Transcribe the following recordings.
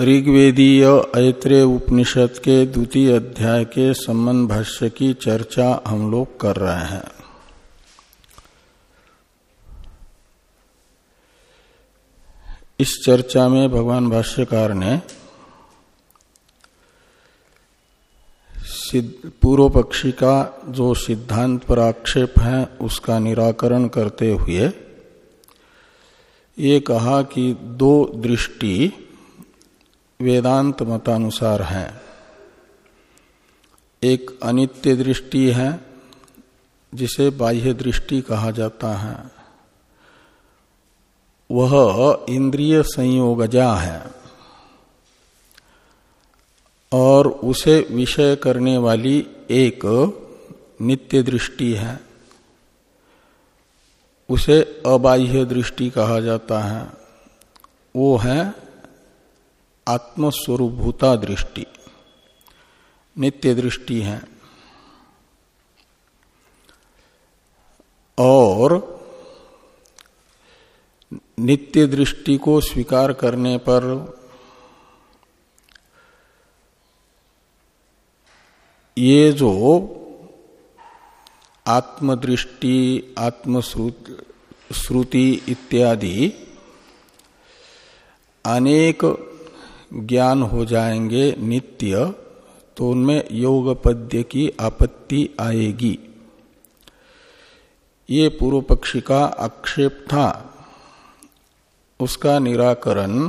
ऋग्वेदीय ऐत्रेय उपनिषद के द्वितीय अध्याय के संबंध भाष्य की चर्चा हम लोग कर रहे हैं। इस चर्चा में भगवान भाष्यकार ने पूर्व पक्षी का जो सिद्धांत पर आक्षेप है, उसका निराकरण करते हुए ये कहा कि दो दृष्टि वेदांत मतानुसार है। एक अनित्य दृष्टि है, जिसे बाह्य दृष्टि कहा जाता है। वह इंद्रिय संयोगजा है और उसे विषय करने वाली एक नित्य दृष्टि है। उसे अबाह्य दृष्टि कहा जाता है। वो है आत्मस्वरूभूता दृष्टि। नित्य दृष्टि है। और नित्य दृष्टि को स्वीकार करने पर ये जो आत्मदृष्टि, आत्मश्रुति इत्यादि अनेक ज्ञान हो जाएँगे नित्य तो उनमें योग पद्य की आपत्ति आएगी। ये पूर्व पक्षी का आक्षेप था। उसका निराकरण,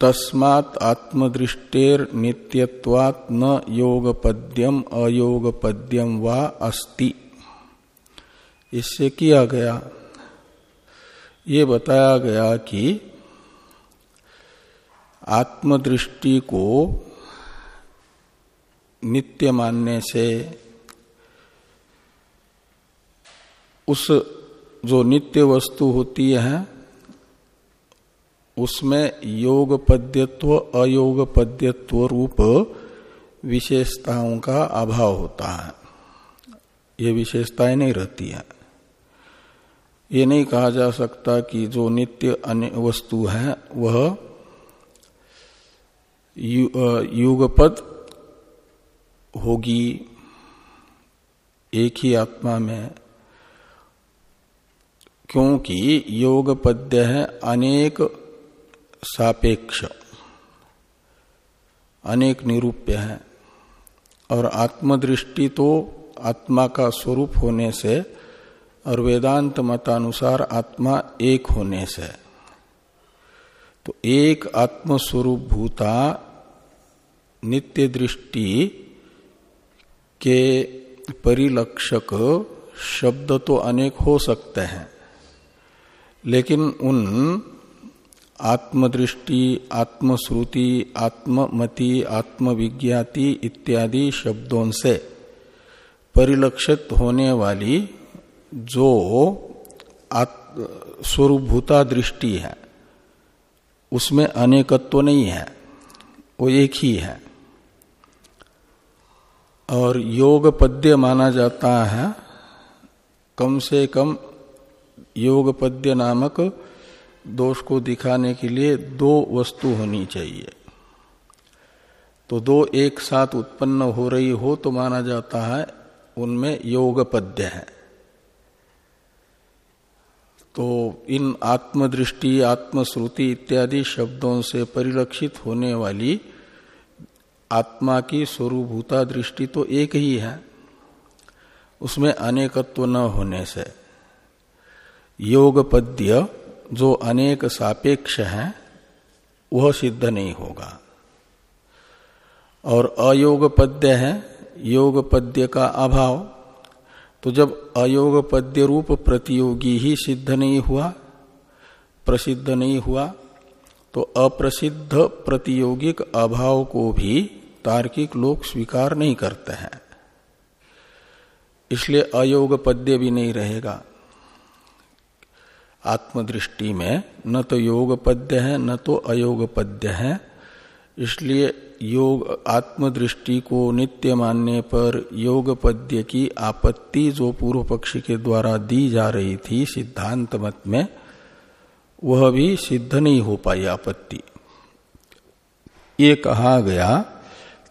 तस्मात् आत्मदृष्टेर नित्यत्वात् न योगपद्यम, अयोगपद्यम वा अस्ति। इससे किया गया? ये बताया गया कि आत्मदृष्टि को नित्य मानने से उस जो नित्य वस्तु होती है, उसमें योग पद्यत्व अयोग पद्यत्व रूप विशेषताओं का अभाव होता है। ये विशेषताएँ नहीं रहती है। ये नहीं कहा जा सकता कि जो नित्य वस्तु है, वह युगपद होगी, एक ही आत्मा में, क्योंकि योग पद्य है अनेक सापेक्ष, अनेक निरूप्य है, और आत्मदृष्टि तो आत्मा का स्वरूप होने से, और वेदांत मतानुसार आत्मा एक होने से तो एक आत्मस्वरूप भूता नित्य दृष्टि के परिलक्षक शब्द तो अनेक हो सकते हैं, लेकिन उन आत्मदृष्टि, आत्मश्रुति, आत्ममति, आत्मविज्ञाति इत्यादि शब्दों से परिलक्षित होने वाली जो स्वरूभूता दृष्टि है, उसमें अनेकत्व नहीं है, वो एक ही है। और योग पद्य माना जाता है, कम से कम योग पद्य नामक दोष को दिखाने के लिए दो वस्तु होनी चाहिए। तो दो एक साथ उत्पन्न हो रही हो तो माना जाता है उनमें योग पद्य है। तो इन आत्मदृष्टि, आत्मश्रुति इत्यादि शब्दों से परिलक्षित होने वाली आत्मा की स्वरूभूता दृष्टि तो एक ही है। उसमें अनेकत्व न होने से। योग पद्य जो अनेक सापेक्ष है, वह सिद्ध नहीं होगा। और अयोग पद्य है योग पद्य का अभाव। तो जब अयोग पद्य रूप प्रतियोगी ही सिद्ध नहीं हुआ, प्रसिद्ध नहीं हुआ तो अप्रसिद्ध प्रतियोगिक अभाव को भी तार्किक लोग स्वीकार नहीं करते हैं। इसलिए अयोग पद्य भी नहीं रहेगा। आत्मदृष्टि में न तो योग पद्य है, न तो अयोग पद्य है। इसलिए योग, आत्मदृष्टि को नित्य मानने पर योग पद्य की आपत्ति जो पूर्व पक्षी के द्वारा दी जा रही थी सिद्धांत मत में, वह भी सिद्ध नहीं हो पाई आपत्ति। ये कहा गया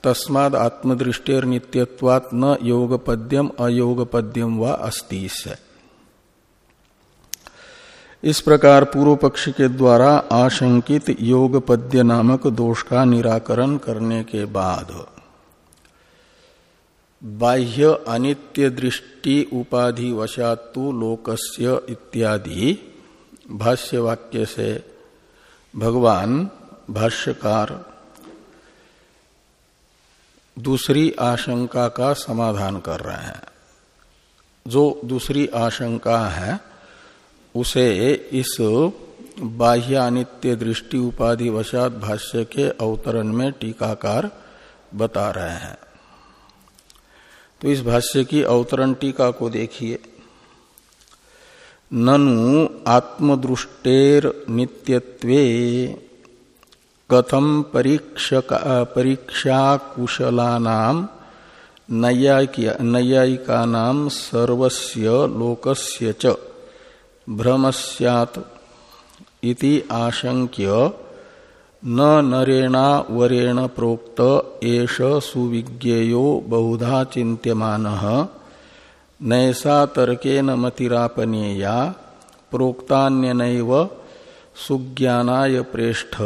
तस्माद आत्मदृष्टिर नित्यत्वात न योगपद्यम, अयोगपद्यम व अस्ति से। इस प्रकार पूर्व पक्ष के द्वारा आशंकित योगपद्य नामक दोष का निराकरण करने के बाद बाह्य अनित्य दृष्टि उपाधि वशातु लोकस्य इत्यादि भाष्य वाक्य से भगवान भाष्यकार दूसरी आशंका का समाधान कर रहे हैं। जो दूसरी आशंका है, उसे इस बाह्य अनित्य दृष्टि उपाधि वशात भाष्य के अवतरण में टीकाकार बता रहे हैं। तो इस भाष्य की अवतरण टीका को देखिए। ननु आत्मदृष्टेर नित्यत्वे कथम परीक्षा कुशलानाम नैयायिका नाम सर्वस्य लोकस्य च भ्रमस्यात् इति आशंक्य न नरेणा वरेण प्रोक्त एष सुविज्ञेयो बहुधा चिंत्यमान नैसा तर्केन मतिरापनेया, प्रोक्तान्यनैव सुज्ञानाय प्रेष्ठ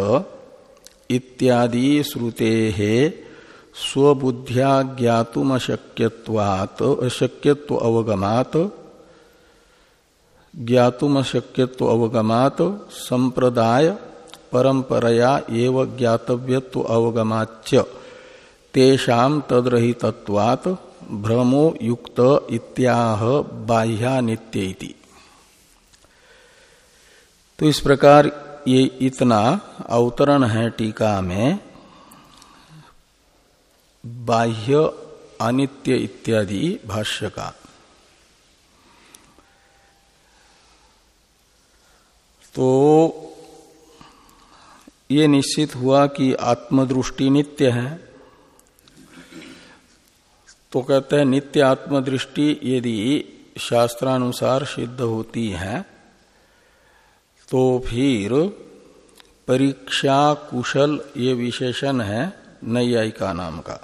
इत्यादि श्रुते स्वबुद्ध्या ज्ञातुमशक्यवात अशक्यत्व अवगमात, ज्ञातुमशक्यत्व अवगमात, संप्रदाय, परंपरया एव ज्ञातव्यत्व अवगमाच्य तेषाम तद्रहितत्वात्, भ्रमो युक्त इत्याह बाह्यानित्य तो इस प्रकार ये इतना अवतरण है टीका में, बाह्य अनित्य इत्यादि भाष्य का। तो ये निश्चित हुआ कि आत्मदृष्टि नित्य है। तो कहते हैं, नित्य आत्मदृष्टि यदि शास्त्रानुसार सिद्ध होती है तो फिर परीक्षा कुशल ये विशेषण है नैयायिका नाम का।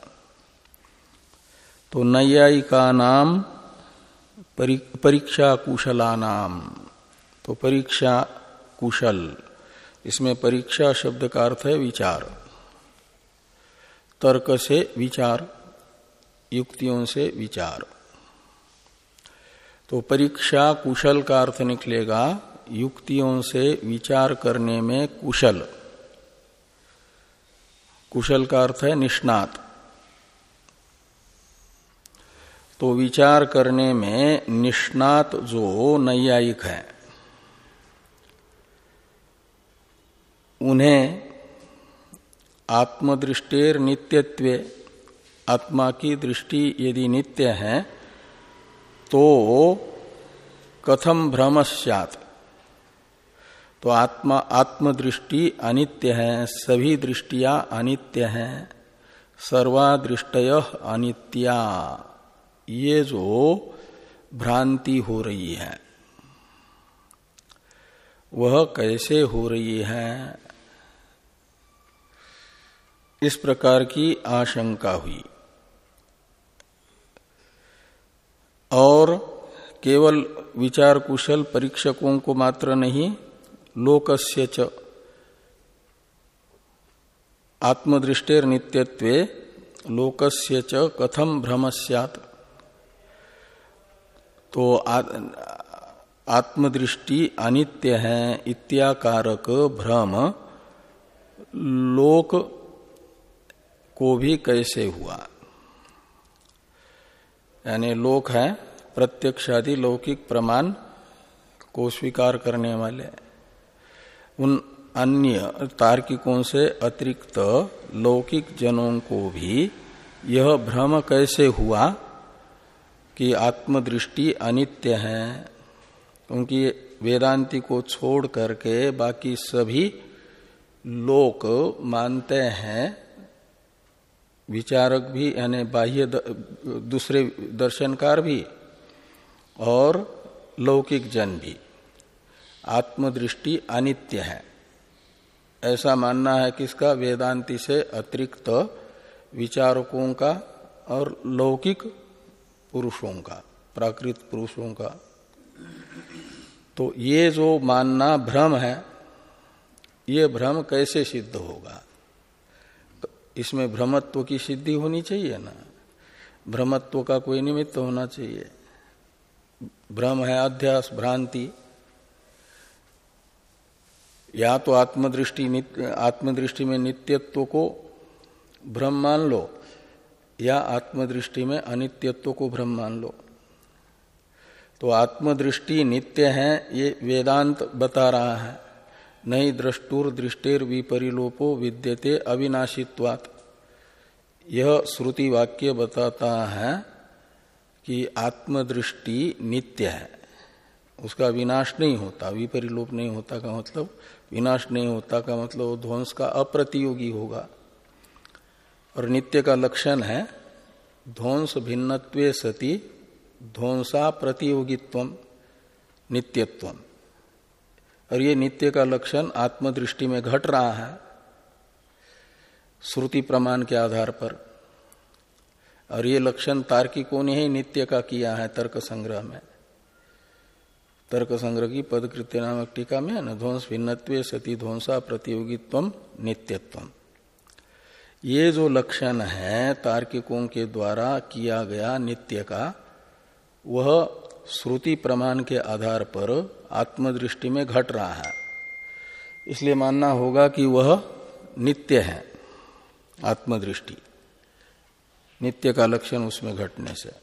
तो नैयायिका नाम परीक्षा कुशला नाम तो परीक्षा कुशल इसमें परीक्षा शब्द का अर्थ है विचार। तर्क से विचार, युक्तियों से विचार। तो परीक्षा कुशल का अर्थ निकलेगा युक्तियों से विचार करने में कुशल। कुशल का अर्थ है निष्णात। तो विचार करने में निष्णात जो नैयायिक है, उन्हें आत्मदृष्टेर नित्यत्व, आत्मा की दृष्टि यदि नित्य है तो कथम भ्रमस्यात तो आत्मा, आत्मदृष्टि अनित्य है, सभी दृष्टिया अनित्य हैं। सर्वा दृष्टय अनित्या। ये जो भ्रांति हो रही है, वह कैसे हो रही है? इस प्रकार की आशंका हुई। और केवल विचार कुशल परीक्षकों को मात्र नहीं लोकस्य च। आत्मदृष्टेर नित्यत्वे लोकस्य च कथम भ्रम सैत तो आत्मदृष्टि अनित्य है इत्याकारक भ्रम लोक को भी कैसे हुआ? यानी लोक है प्रत्यक्षादि लौकिक प्रमाण को स्वीकार करने वाले। उन अन्य तार्किकों से अतिरिक्त लौकिक जनों को भी यह भ्रम कैसे हुआ कि आत्मदृष्टि अनित्य है? क्योंकि वेदांति को छोड़ करके बाकी सभी लोक मानते हैं। विचारक भी, यानी बाह्य दूसरे दर्शनकार भी और लौकिक जन भी। आत्मदृष्टि अनित्य है। ऐसा मानना है किसका वेदांति से अतिरिक्त विचारकों का और लौकिक पुरुषों का, प्राकृत पुरुषों का। तो ये जो मानना भ्रम है, ये भ्रम कैसे सिद्ध होगा? इसमें भ्रमत्व की सिद्धि होनी चाहिए ना? भ्रमत्व का कोई निमित्त होना चाहिए। भ्रम है अध्यास, भ्रांति। या तो आत्मदृष्टि आत्मदृष्टि में नित्यत्व को भ्रम मान लो, या आत्मदृष्टि में अनित्यत्व को भ्रम मान लो। तो आत्मदृष्टि नित्य है, ये वेदांत बता रहा है। नहीं द्रष्टुर दृष्टिर विपरिलोपो विद्यते अविनाशित्वात। यह श्रुति वाक्य बताता है कि आत्मदृष्टि नित्य है। उसका विनाश नहीं होता, विपरिलोप नहीं होता का मतलब विनाश नहीं होता का मतलब ध्वंस का अप्रतियोगी होगा। और नित्य का लक्षण है, ध्वंस भिन्नत्वे सती, ध्वंसा प्रतियोगित्व, नित्यत्व। और ये नित्य का लक्षण आत्मदृष्टि में घट रहा है, श्रुति प्रमाण के आधार पर। और ये लक्षण तार्किकों ने ही नित्य का किया है तर्क संग्रह में। तर्क संग्रह की पदकृत्य नामक टीका में न ध्वंस भिन्नत्व सती ध्वंसा प्रतियोगित्व नित्यत्व ये जो लक्षण है तार्किकों के द्वारा किया गया नित्य का, वह श्रुति प्रमाण के आधार पर आत्मदृष्टि में घट रहा है। इसलिए मानना होगा कि वह नित्य है, आत्मदृष्टि। नित्य का लक्षण उसमें घटने से।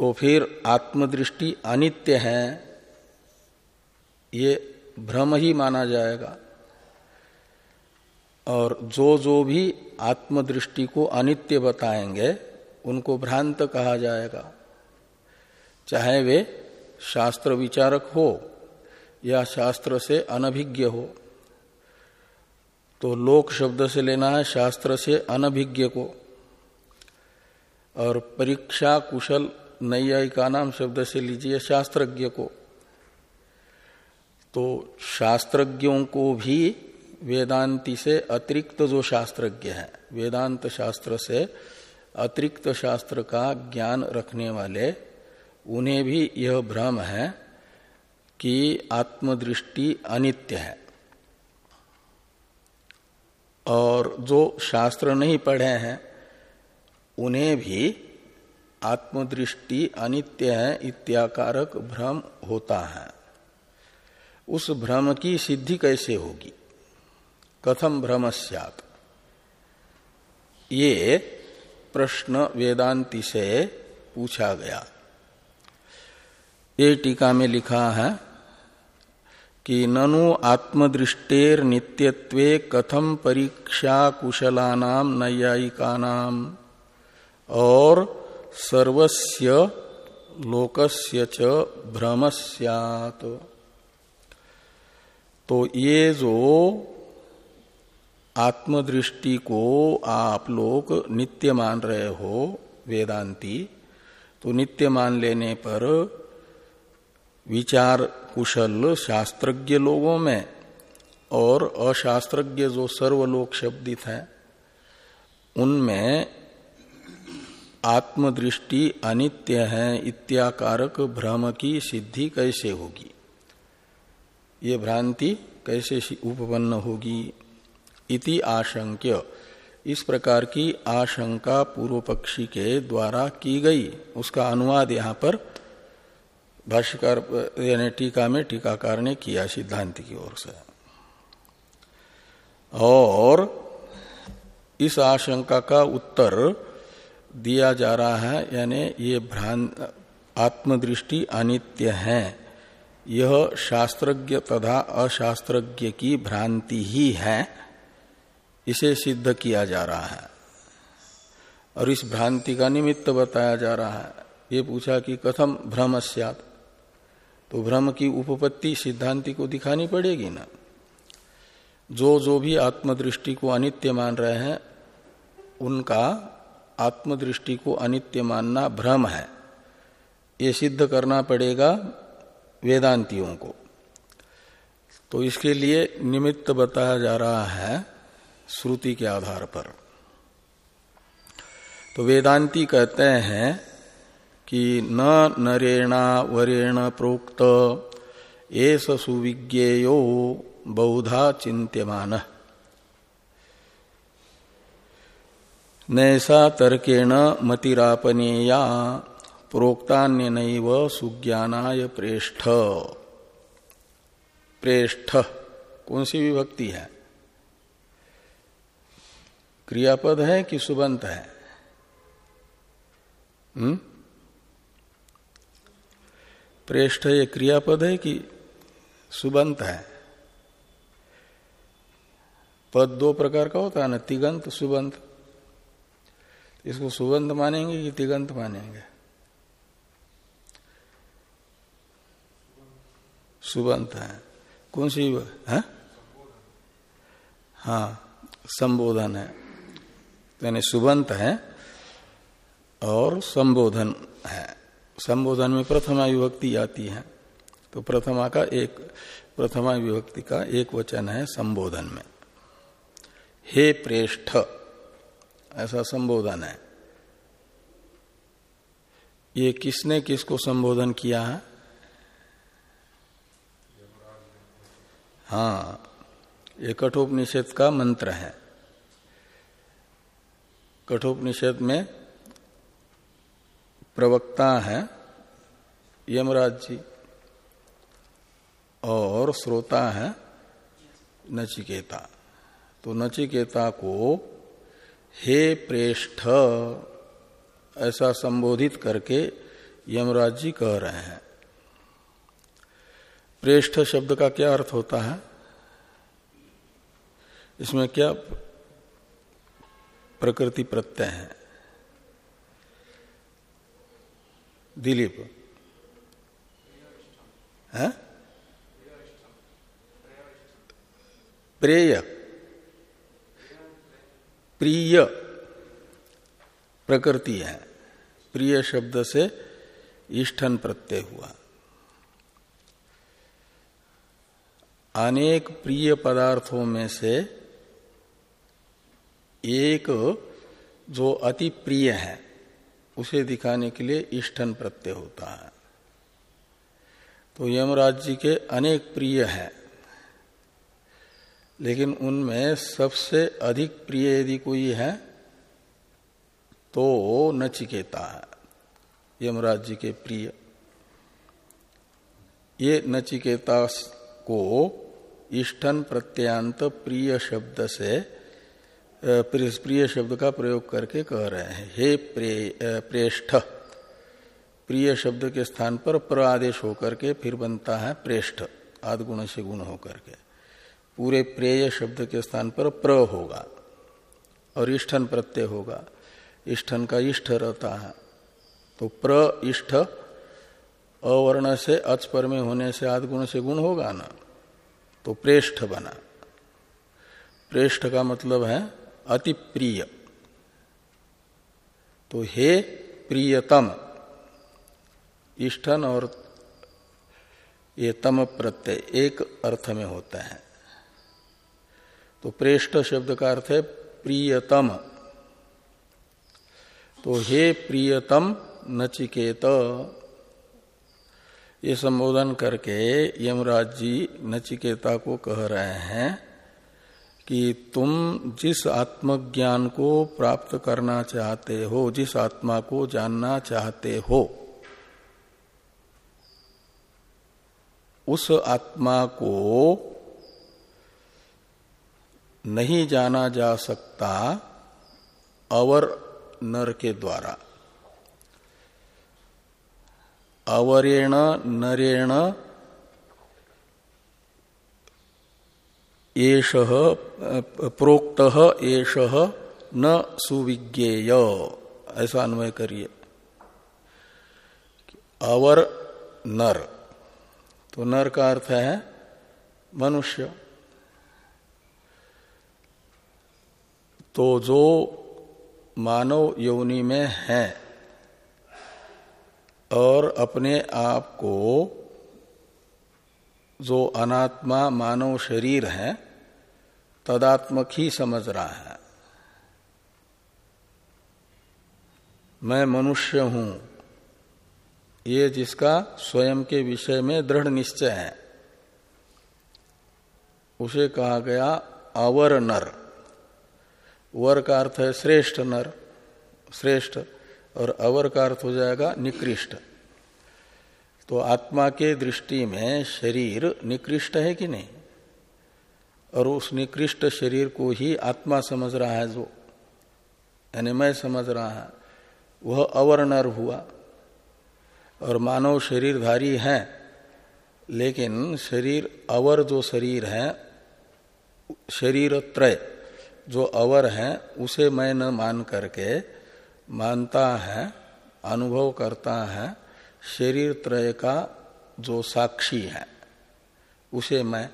तो फिर आत्मदृष्टि अनित्य है, ये भ्रम ही माना जाएगा। और जो जो भी आत्मदृष्टि को अनित्य बताएँगे, उनको भ्रांत कहा जाएगा। चाहे वे शास्त्र विचारक हो या शास्त्र से अनभिज्ञ हो तो लोक शब्द से लेना है शास्त्र से अनभिज्ञ को। और परीक्षा कुशल नैयायिका नाम शब्द से लीजिए शास्त्रज्ञ को। तो शास्त्रज्ञों को भी वेदांति से अतिरिक्त जो शास्त्रज्ञ है, वेदांत शास्त्र से अतिरिक्त शास्त्र का ज्ञान रखने वाले, उन्हें भी यह भ्रम है कि आत्मदृष्टि अनित्य है। और जो शास्त्र नहीं पढ़े हैं, उन्हें भी आत्मदृष्टि अनित्य है, इत्याकारक भ्रम होता है। उस भ्रम की सिद्धि कैसे होगी? कथम भ्रम ये प्रश्न वेदांति से पूछा गया। ये टीका में लिखा है कि ननु आत्मदृष्टेर नित्यत्वे कथम परीक्षा कुशलानाम नैयायिकानाम और सर्वस्य लोकस्य च भ्रमस्यात। तो ये जो आत्मदृष्टि को आप लोग नित्य मान रहे हो, वेदांती तो नित्य मान लेने पर विचार कुशल शास्त्रज्ञ लोगों में और अशास्त्रज्ञ जो सर्वलोक शब्दित है, उनमें आत्मदृष्टि अनित्य है, इत्याकारक भ्रम की सिद्धि कैसे होगी? ये भ्रांति कैसे उपपन्न होगी? इति आशंक्य। इस प्रकार की आशंका पूर्व पक्षी के द्वारा की गई। उसका अनुवाद यहाँ पर भाष्यकार, यानी टीका में टीकाकार ने किया सिद्धांत की ओर से। और इस आशंका का उत्तर दिया जा रहा है, यानी ये भ्रांत, आत्मदृष्टि अनित्य है। यह शास्त्रज्ञ तथा अशास्त्रज्ञ की भ्रांति ही है, इसे सिद्ध किया जा रहा है। और इस भ्रांति का निमित्त बताया जा रहा है। ये पूछा कि कथम भ्रम तो भ्रम की उपपत्ति सिद्धांति को दिखानी पड़ेगी ना। जो जो भी आत्मदृष्टि को अनित्य मान रहे हैं, उनका आत्मदृष्टि को अनित्य मानना भ्रम है। ये सिद्ध करना पड़ेगा वेदांतियों को। तो इसके लिए निमित्त बताया जा रहा है श्रुति के आधार पर। तो वेदांती कहते हैं कि न नरेणा वरेण प्रोक्त एस सुविज्ञेयो बहुधा चिंत्यमान नैसा तर्केण मतिरापनेया, प्रोक्तान्य सुज्ञानाय प्रेष्ठ। प्रेष्ठ कौन सी विभक्ति है? क्रियापद है कि सुबंत है? हम्म? प्रेष्ठ ये क्रियापद है कि सुबंत है? पद दो प्रकार का होता है ना, तिगंत, सुबंत। इसको सुबंत मानेंगे कि तिगंत मानेंगे? सुबंत है। कौन सी है? हाँ संबोधन है। यानी सुबंत है और संबोधन है। संबोधन में प्रथमा विभक्ति आती है। तो प्रथमा का एक प्रथमा विभक्ति का एक वचन है संबोधन में। हे प्रेष्ठ। ऐसा संबोधन है। ये किसने किसको संबोधन किया है? हाँ ये कठोपनिषद का मंत्र है। कठोपनिषद में प्रवक्ता है यमराज जी और श्रोता है नचिकेता। तो नचिकेता को हे प्रेष्ठ, ऐसा संबोधित करके यमराज जी कह रहे हैं। प्रेष्ठ शब्द का क्या अर्थ होता है? इसमें क्या प्रकृति प्रत्यय है? दिलीप। है? प्रेय। प्रिय प्रकृति है। प्रिय शब्द से ईष्ठन प्रत्यय हुआ। अनेक प्रिय पदार्थों में से एक जो अति प्रिय है, उसे दिखाने के लिए इष्टन प्रत्यय होता है। तो यमराज जी के अनेक प्रिय है। लेकिन उनमें सबसे अधिक प्रिय यदि कोई है तो नचिकेता है। यमराज जी के प्रिय। ये नचिकेता को इष्टन प्रत्यांत प्रिय शब्द से प्रिय शब्द का प्रयोग करके कह रहे हैं। हे प्रेष्ठ। प्रिय शब्द के स्थान पर प्र आदेश होकर के फिर बनता है प्रेष्ठ आद गुण से गुण होकर के। पूरे प्रेय शब्द के स्थान पर प्र होगा और इष्ठन प्रत्यय होगा। इष्ठन का इष्ट रहता है। तो प्र इष्ठ, अवर्ण से अच पर में होने से आद गुण से गुण होगा ना? तो प्रेष्ठ बना। प्रेष्ठ का मतलब है अति प्रिय। तो हे प्रियतम इष्टन और ये तम प्रत्यय एक अर्थ में होता है। तो प्रेष्ठ शब्द का अर्थ है प्रियतम। तो हे प्रियतम नचिकेत। ये संबोधन करके यमराज जी नचिकेता को कह रहे हैं कि तुम जिस आत्मज्ञान को प्राप्त करना चाहते हो, जिस आत्मा को जानना चाहते हो, उस आत्मा को नहीं जाना जा सकता अवर नर के द्वारा। अवरेण नरेण प्रोक्त एष न सुविज्ञेय। ऐसा अन्वय करिए। अवर नर। तो नर का अर्थ है मनुष्य। तो जो मानव योनि में है और अपने आप को जो अनात्मा मानव शरीर है, तदात्मक ही समझ रहा है। मैं मनुष्य हूँ। ये जिसका स्वयं के विषय में दृढ़ निश्चय है। उसे कहा गया अवर नर वर का अर्थ है श्रेष्ठ नर, श्रेष्ठ, और अवर का अर्थ हो जाएगा निकृष्ट। तो आत्मा के दृष्टि में शरीर निकृष्ट है कि नहीं? और उस निकृष्ट शरीर को ही आत्मा समझ रहा है जो, यानी मैं समझ रहा है, वह अवर्णर हुआ। और मानव शरीरधारी है, लेकिन शरीर अवर जो शरीर है शरीर त्रय जो अवर है, उसे मैं न मान करके मानता है, अनुभव करता है, शरीर त्रय का जो साक्षी है, उसे मैं,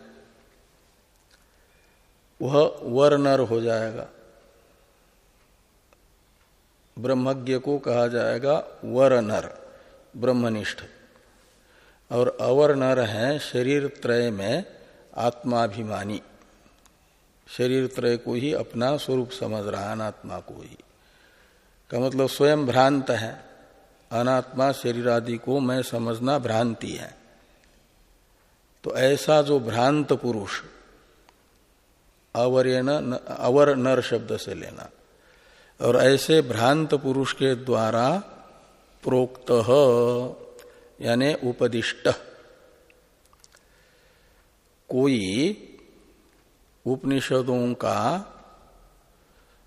वह वर्णर हो जाएगा। ब्रह्मज्ञ को कहा जाएगा वरनर ब्रह्मनिष्ठ। और अवर नर है शरीर त्रय में आत्माभिमानी। शरीर त्रय को ही अपना स्वरूप समझ रहा अनात्मा को ही। का मतलब स्वयं भ्रांत है। अनात्मा शरीर आदि को मैं समझना भ्रांति है। तो ऐसा जो भ्रांत पुरुष, अवर अवर नर शब्द से लेना, और ऐसे भ्रांत पुरुष के द्वारा प्रोक्त यानी उपदिष्ट, कोई उपनिषदों का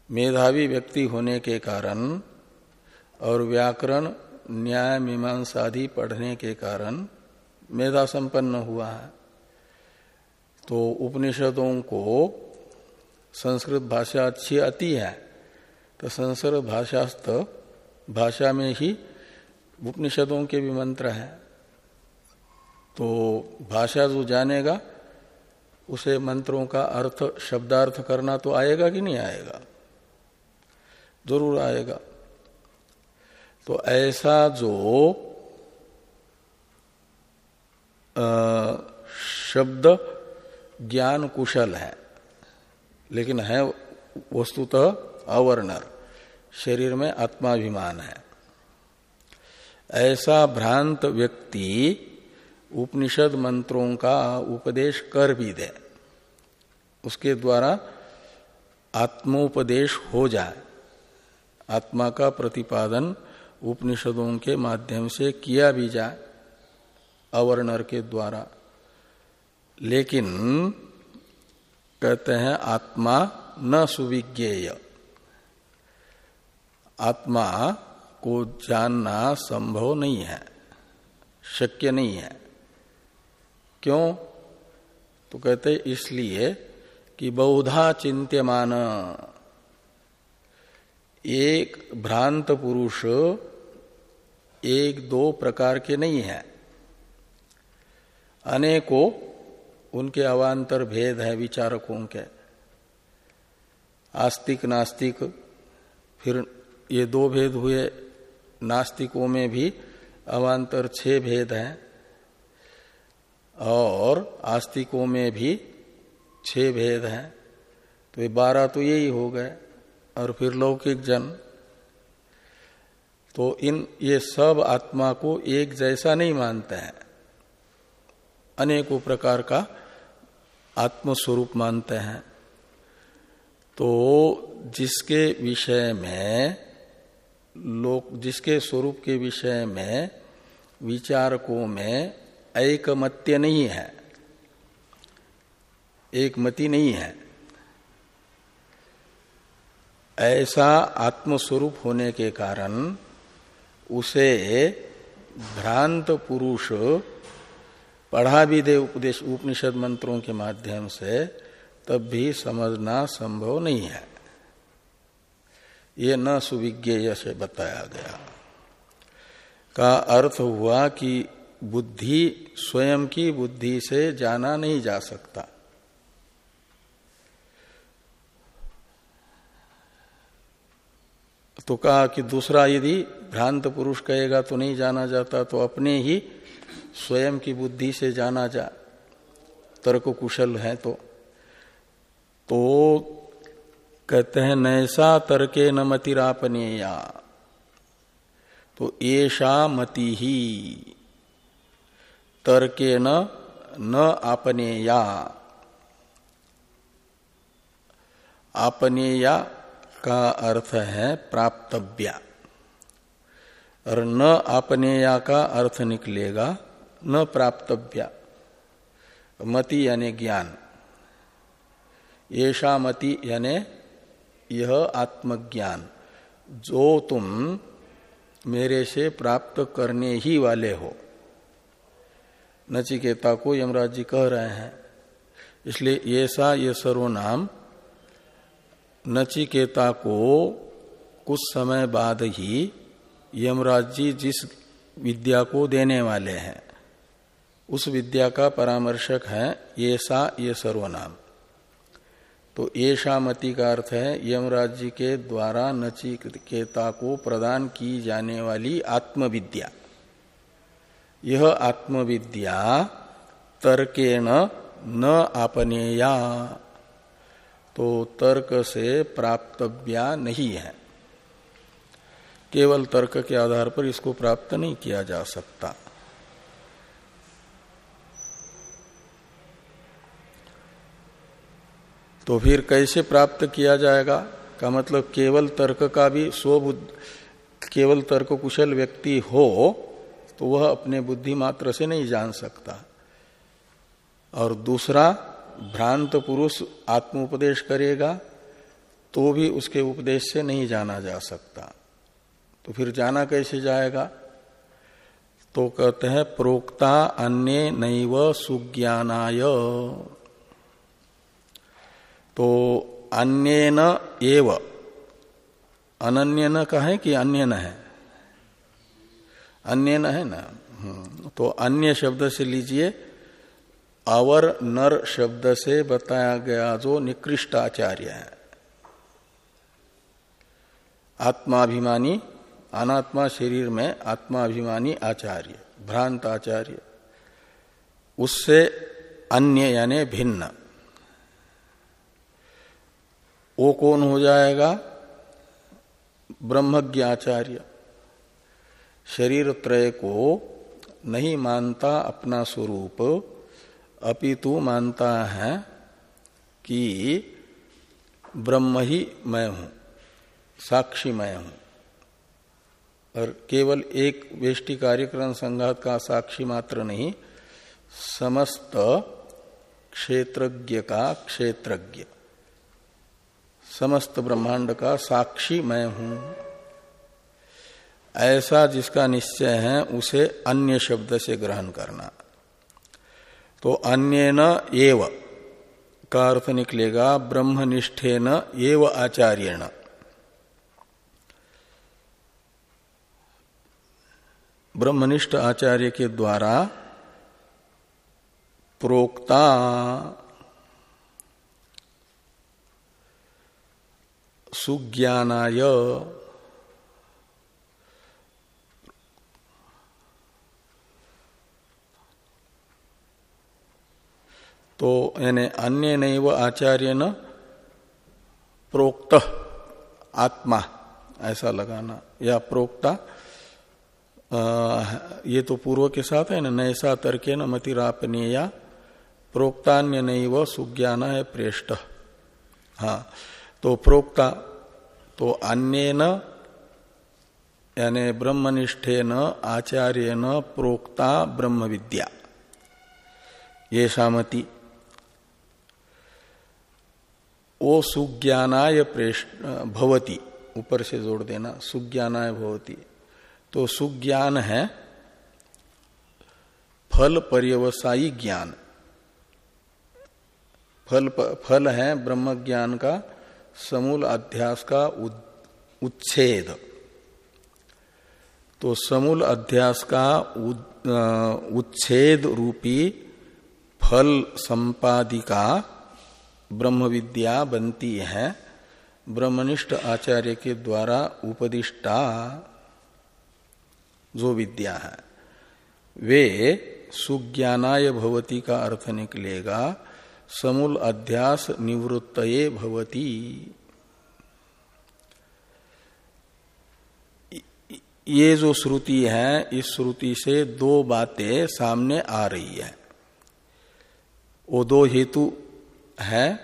मेधावी व्यक्ति होने के कारण और व्याकरण न्याय मीमांसादि पढ़ने के कारण मेधा संपन्न हुआ है। तो उपनिषदों को संस्कृत भाषा अच्छी आती है तो संस्कृत भाषास्त भाषा में ही उपनिषदों के भी मंत्र हैं। तो भाषा जो जानेगा उसे मंत्रों का अर्थ शब्दार्थ करना तो आएगा कि नहीं आएगा? ज़रूर आएगा। तो ऐसा जो आ, शब्द ज्ञान कुशल है लेकिन है वस्तुतः अवर्णर शरीर में आत्माभिमान है। ऐसा भ्रांत व्यक्ति उपनिषद मंत्रों का उपदेश कर भी दे। उसके द्वारा आत्मोपदेश हो जाए। आत्मा का प्रतिपादन उपनिषदों के माध्यम से किया भी जाए, अवर्णर के द्वारा। लेकिन कहते हैं, आत्मा न सुविज्ञेय। आत्मा को जानना संभव नहीं है, शक्य नहीं है। क्यों? तो कहते इसलिए कि बहुधा चिंत्यमान। एक भ्रांत पुरुष एक दो प्रकार के नहीं है। अनेकों उनके अवान्तर भेद है विचारकों के। आस्तिक, नास्तिक, फिर ये दो भेद हुए। नास्तिकों में भी अवान्तर छह भेद हैं। और आस्तिकों में भी छह भेद हैं तो ये बारह तो यही हो गए, और फिर लौकिक जन। तो इन, ये सब आत्मा को एक जैसा नहीं मानते हैं। अनेकों प्रकार का आत्मस्वरूप मानते हैं। तो जिसके विषय में लोक, जिसके स्वरूप के विषय में विचारकों में एकमत्य नहीं है एक मति नहीं है। ऐसा आत्मस्वरूप होने के कारण उसे भ्रांत पुरुष पढ़ा भी दे उपदेश उपनिषद मंत्रों के माध्यम से तब भी समझना संभव नहीं है। ये न सुविज्ञेय से बताया गया। का अर्थ हुआ कि बुद्धि, स्वयं की बुद्धि से जाना नहीं जा सकता। तो कहा कि दूसरा यदि भ्रांत पुरुष कहेगा तो नहीं जाना जाता तो अपने ही स्वयं की बुद्धि से जाना जा। तर्क कुशल है तो। तो कहते हैं, नैसा तर्के न मतिरापनेया। तो ऐसा मति ही तर्के न न आपनेया। आपनेया का अर्थ है प्राप्तव्या। और न आपनेया का अर्थ निकलेगा, न प्राप्तव्या। मति यानी ज्ञान। येषा मति यानी यह आत्मज्ञान। जो तुम मेरे से प्राप्त करने ही वाले हो। नचिकेता को यमराज जी कह रहे हैं। इसलिए ये सा ये सर्वनाम नचिकेता को कुछ समय बाद ही यमराज जी जिस विद्या को देने वाले हैं, उस विद्या का परामर्शक है ये सा ये सर्वनाम। तो ये शामति का अर्थ है यमराज जी के द्वारा नचिकेता को प्रदान की जाने वाली आत्मविद्या। यह आत्मविद्या तर्केण न आपनेया। तो तर्क से प्राप्तव्या नहीं है। केवल तर्क के आधार पर इसको प्राप्त नहीं किया जा सकता। तो फिर कैसे प्राप्त किया जाएगा? का मतलब केवल तर्क का भी स्वबुद्ध, केवल तर्क कुशल व्यक्ति हो तो वह अपने बुद्धि मात्र से नहीं जान सकता। और दूसरा भ्रांत पुरुष आत्मोपदेश करेगा तो भी उसके उपदेश से नहीं जाना जा सकता। तो फिर जाना कैसे जाएगा? तो कहते हैं प्रोक्ता अन्य नैव सुज्ञानाय। तो अन्य न एव। अनन्य न कहे कि अन्य न है? अन्य न है ना? हम्म, तो अन्य शब्द से लीजिए अवर नर शब्द से बताया गया जो निकृष्ट आचार्य है। आत्माभिमानी, अनात्मा शरीर में आत्माभिमानी आचार्य, भ्रांत आचार्य। उससे अन्य यानी भिन्न। वो कौन हो जाएगा? ब्रह्मज्ञ आचार्य। शरीर त्रय को नहीं मानता अपना स्वरूप अपितु मानता है कि ब्रह्म ही मैं हूँ, साक्षी मैं हूँ। और केवल एक वेष्टि कार्यक्रम संघात का साक्षी मात्र नहीं, समस्त क्षेत्रज्ञ का क्षेत्रज्ञ, समस्त ब्रह्मांड का साक्षी मैं हूँ। ऐसा जिसका निश्चय है, उसे अन्य शब्द से ग्रहण करना। तो अन्य एव। का अर्थ निकलेगा ब्रह्मनिष्ठे न एव आचार्यण। ब्रह्मनिष्ठ आचार्य के द्वारा प्रोक्ता सुज्ञानाय तो यानी अन्य नैव आचार्य न प्रोक्त आत्मा ऐसा लगाना या प्रोक्ता आ, ये तो पूर्व के साथ है ना नैसा तर्के न मतिरापनीया प्रोक्तान्य नहीं व सुज्ञान है प्रेष्ठ। हाँ तो प्रोक्ता तो अन्य न यानी ब्रह्मनिष्ठे न आचार्य न प्रोक्ता ब्रह्म विद्या ये शामति। वो सुज्ञानाय प्रेष्ठ भवती। ऊपर से जोड़ देना, सुज्ञानाय भवती। तो सुज्ञान है फल पर्यवसायी ज्ञान। फल फल है ब्रह्म ज्ञान का समूल अध्यास का उच्छेद। तो समूल अध्यास का उच्छेद रूपी फल संपादिका ब्रह्म विद्या बनती है, ब्रह्मनिष्ठ आचार्य के द्वारा उपदिष्टा जो विद्या है, वे सुज्ञानाय भवती का अर्थ निकलेगा, समूल अध्यास निवृत्त भवती। ये जो श्रुति है, इस श्रुति से दो बातें सामने आ रही है। वो दो हेतु है?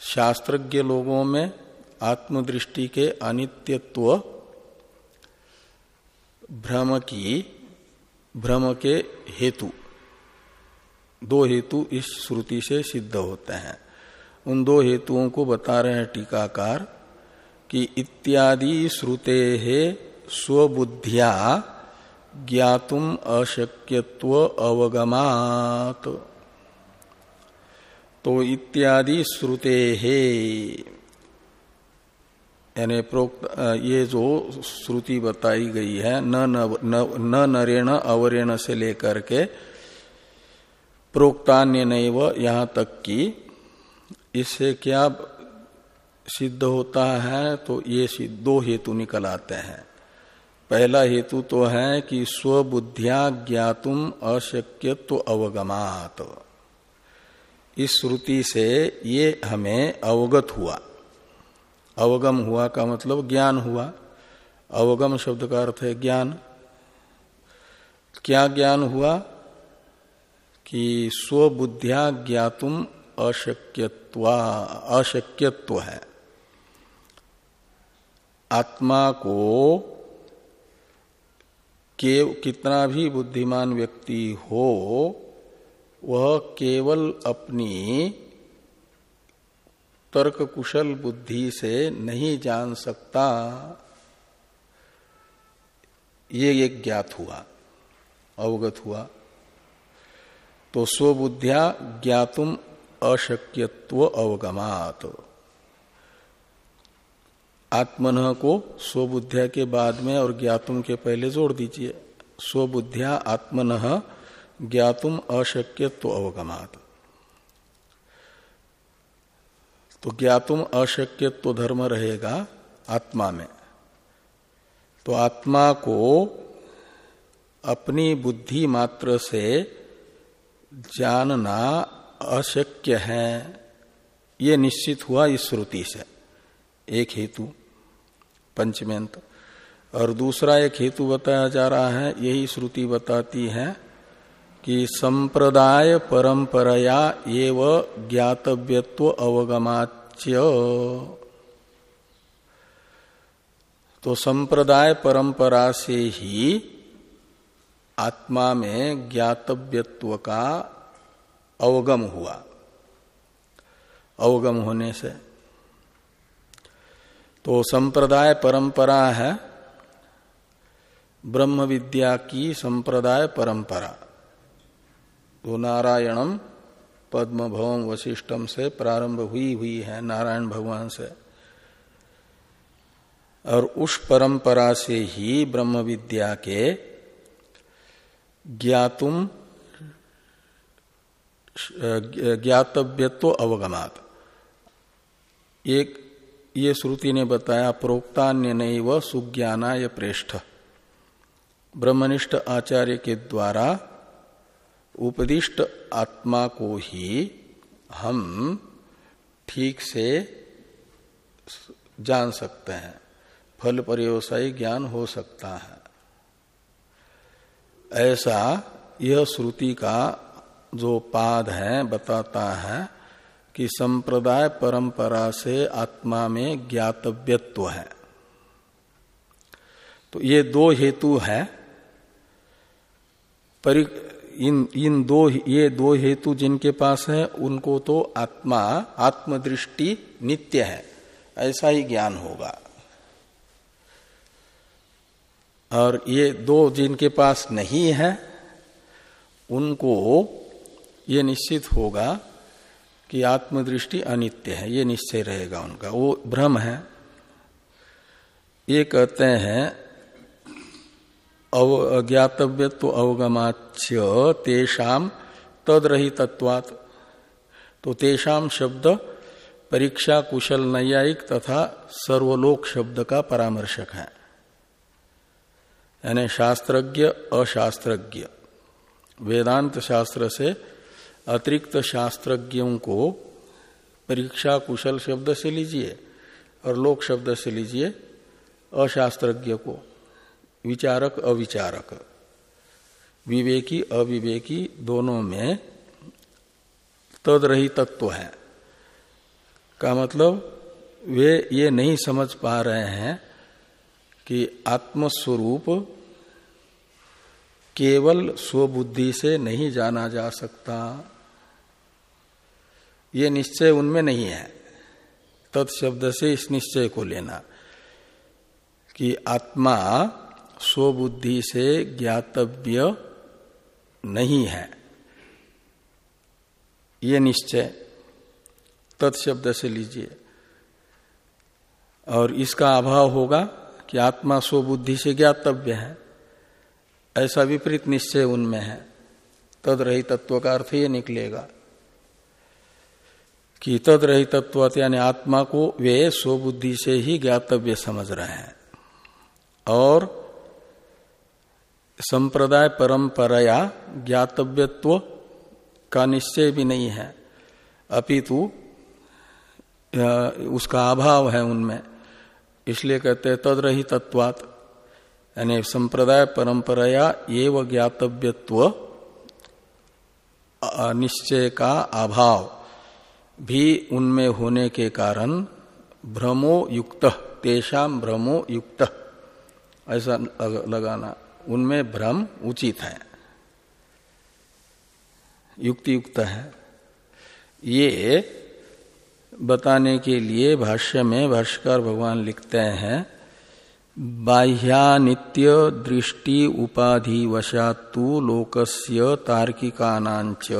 शास्त्रज्ञ लोगों में आत्मदृष्टि के अनित्यत्व, भ्रम की, भ्रम के हेतु। दो हेतु इस श्रुति से सिद्ध होते हैं। उन दो हेतुओं को बता रहे हैं टीकाकार कि इत्यादि श्रुते है स्वबुद्धिया ज्ञातुम अशक्यत्व अवगमात। तो इत्यादि श्रुते। है यानी प्रोक्त ये जो श्रुति बताई गई है न न, नरेण अवरेण से लेकर के प्रोक्तान्य नैव यहाँ तक कि इससे क्या सिद्ध होता है तो ये दो हेतु निकल आते हैं। पहला हेतु तो है कि स्वबुद्धिया ज्ञातुम अशक्यत्व अवगमात। इस श्रुति से ये हमें अवगत हुआ। अवगम हुआ का मतलब ज्ञान हुआ। अवगम शब्द का अर्थ है ज्ञान। क्या ज्ञान हुआ? कि स्वबुद्धिया ज्ञातुम अशक्यत्व अशक्यत्व है। आत्मा को के कितना भी बुद्धिमान व्यक्ति हो वह केवल अपनी तर्क कुशल बुद्धि से नहीं जान सकता। ये एक ज्ञात हुआ, अवगत हुआ। तो स्वबुद्धिया ज्ञातुम अशक्यत्व अवगमात। आत्मन को स्वबुद्धिया के बाद में और ज्ञातुम के पहले जोड़ दीजिए। स्वबुद्धिया आत्मन ज्ञातुम अशक्यत्व अवगमात। तो ज्ञातुम अशक्यत्व धर्म रहेगा आत्मा में। तो आत्मा को अपनी बुद्धि मात्र से जानना अशक्य है। ये निश्चित हुआ इस श्रुति से। एक हेतु, पंचमेंत। और दूसरा एक हेतु बताया जा रहा है, यही श्रुति बताती है कि संप्रदाय परंपरया एव ज्ञातव्यत्व अवगमाच्य। तो संप्रदाय परंपरा से ही आत्मा में ज्ञातव्यत्व का अवगम हुआ। अवगम होने से। तो संप्रदाय परंपरा है ब्रह्म विद्या की संप्रदाय परंपरा। तो नारायणम पद्म भवम वशिष्ठम से प्रारंभ हुई हुई है नारायण भगवान से। और उस परंपरा से ही ब्रह्म विद्या के ज्ञातुम, ज्ञातव्यत्व अवगमात। एक, ये श्रुति ने बताया प्रोक्तान्य नहीं व सुज्ञानाय प्रेष्ठ। ब्रह्मनिष्ठ आचार्य के द्वारा उपदिष्ट आत्मा को ही हम ठीक से जान सकते हैं। फल पर्यवसायी ज्ञान हो सकता है। ऐसा यह श्रुति का जो पाद है, बताता है कि संप्रदाय परंपरा से आत्मा में ज्ञातव्यत्व है। तो ये दो हेतु है। परि इन इन दो ये दो हेतु जिनके पास है, उनको तो आत्मा, आत्मदृष्टि नित्य है। ऐसा ही ज्ञान होगा। और ये दो जिनके पास नहीं है, उनको ये निश्चित होगा कि आत्मदृष्टि अनित्य है। ये निश्चय रहेगा उनका। वो भ्रम है। ये कहते हैं ज्ञातव्य तो अवगमाच्य तेषाम तदरहितत्वात्। तो तेषाम शब्द परीक्षा कुशल नैयायिक तथा सर्वलोक शब्द का परामर्शक है। यानी शास्त्रज्ञ, अशास्त्रज्ञ। वेदांत शास्त्र से अतिरिक्त शास्त्रज्ञों को परीक्षा कुशल शब्द से लीजिए और लोक शब्द से लीजिए अशास्त्रज्ञ को। विचारक, अविचारक। विवेकी, अविवेकी दोनों में तद रही तत्व है। का मतलब वे ये नहीं समझ पा रहे हैं कि आत्मस्वरूप केवल स्वबुद्धि से नहीं जाना जा सकता। ये निश्चय उनमें नहीं है। तत्शब्द से इस निश्चय को लेना कि आत्मा स्वबुद्धि से ज्ञातव्य नहीं है। ये निश्चय तत्शब्द से लीजिए। और इसका अभाव होगा कि आत्मा स्वबुद्धि से ज्ञातव्य है। ऐसा विपरीत निश्चय उनमें है। तद रही तत्व का अर्थ ये निकलेगा कि तद रही तत्व यानी आत्मा को वे स्वबुद्धि से ही ज्ञातव्य समझ रहे हैं। और संप्रदाय परंपराया ज्ञातव्यत्व का निश्चय भी नहीं है। अपितु उसका अभाव है उनमें। इसलिए कहते हैं तद रही तत्वात। यानी संप्रदाय परंपराया एव ज्ञातव्यत्व निश्चय का अभाव भी उनमें होने के कारण भ्रमो युक्त तेषाम भ्रमो युक्त ऐसा लगाना। उनमें भ्रम उचित है। युक्ति युक्त है। ये बताने के लिए भाष्य में भाष्कर भगवान लिखते हैं, बाह्यानित्य दृष्टि उपाधि वशातु लोकस्य तार्किकानांच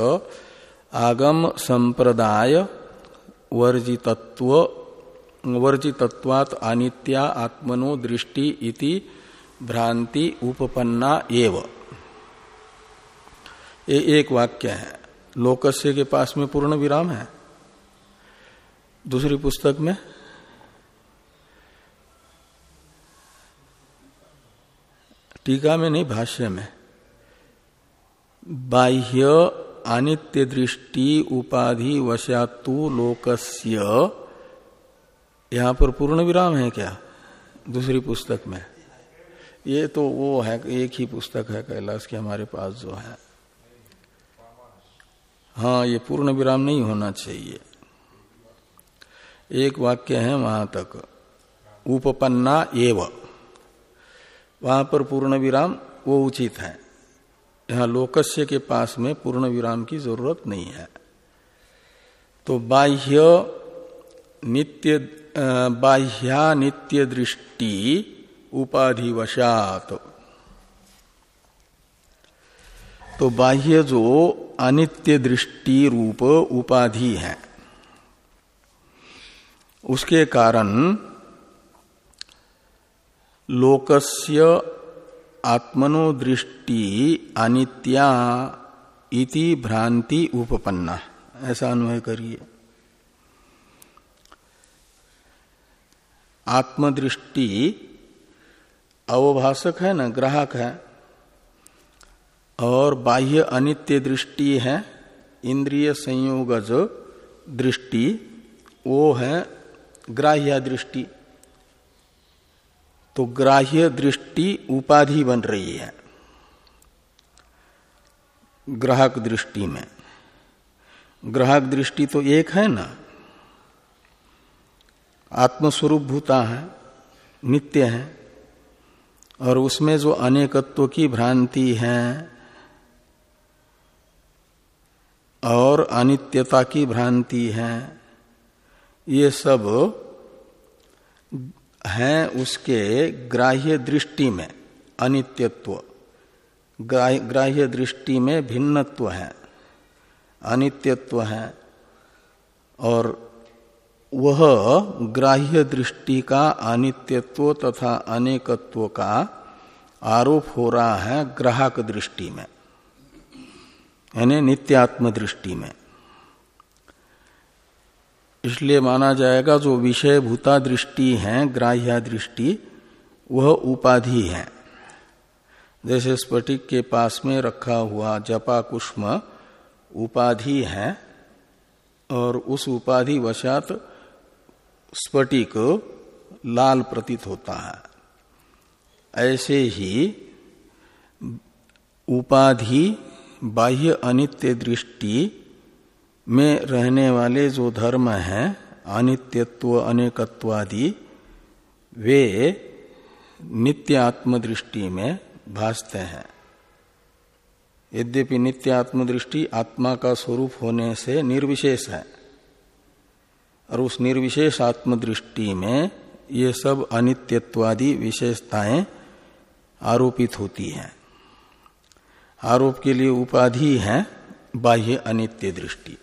आगम संप्रदाय वर्जितत्व वर्जितत्वात् अनित्या आत्मनो दृष्टि इति भ्रांति, उपपन्ना, एव। ये एक वाक्य है। लोकस्य के पास में पूर्ण विराम है। दूसरी पुस्तक में, टीका में नहीं, भाष्य में, बाह्य अनित्य दृष्टि उपाधि वशातु लोकस्य। यहाँ पर पूर्ण विराम है क्या? दूसरी पुस्तक में। ये तो वो है, एक ही पुस्तक है कैलाश की हमारे पास जो है। हाँ ये पूर्ण विराम नहीं होना चाहिए। एक वाक्य है वहाँ तक, उपपन्ना एव। वहाँ पर पूर्ण विराम वो उचित है। यहाँ लोकस्य के पास में पूर्ण विराम की ज़रूरत नहीं है। तो बाह्य नित्य बाह्या नित्य दृष्टि उपाधिवशात। तो बाह्य जो अनित्य दृष्टि रूप उपाधि है, उसके कारण लोकस्य आत्मनो दृष्टि अनित्या इति भ्रांति उपपन्ना ऐसा अन्वय करिए। आत्मदृष्टि अवभाषक है ना, ग्राहक है। और बाह्य अनित्य दृष्टि है, इंद्रिय संयोगज दृष्टि, वो है ग्राह्य दृष्टि। तो ग्राह्य दृष्टि उपाधि बन रही है, ग्राहक दृष्टि में। ग्राहक दृष्टि तो एक है ना, आत्मस्वरूप भूता है, नित्य है। और उसमें जो अनेकत्व की भ्रांति है और अनित्यता की भ्रांति है, ये सब हैं उसके ग्राह्य दृष्टि में, अनित्यत्व। ग्राह्य दृष्टि में भिन्नत्व है, अनित्यत्व है और वह ग्राह्य दृष्टि का, अनित्यत्व तथा अनेकत्व का आरोप हो रहा है ग्राहक दृष्टि में, यानी नित्यात्म दृष्टि में। इसलिए माना जाएगा जो विषय भूता दृष्टि है, ग्राह्य दृष्टि, वह उपाधि है। जैसे स्फटिक के पास में रखा हुआ जपा कुष्म उपाधि है, और उस उपाधि वशात स्फटिक लाल प्रतीत होता है। ऐसे ही उपाधि बाह्य अनित्य दृष्टि में रहने वाले जो धर्म हैं, अनित्यत्व, अनेकत्वादि, वे नित्य आत्मदृष्टि में भासते हैं। यद्यपि नित्य आत्मदृष्टि आत्मा का स्वरूप होने से निर्विशेष है और उस निर्विशेष आत्मदृष्टि में ये सब अनित्यत्वादि विशेषताएँ आरोपित होती हैं। आरोप के लिए उपाधि है बाह्य अनित्य दृष्टि।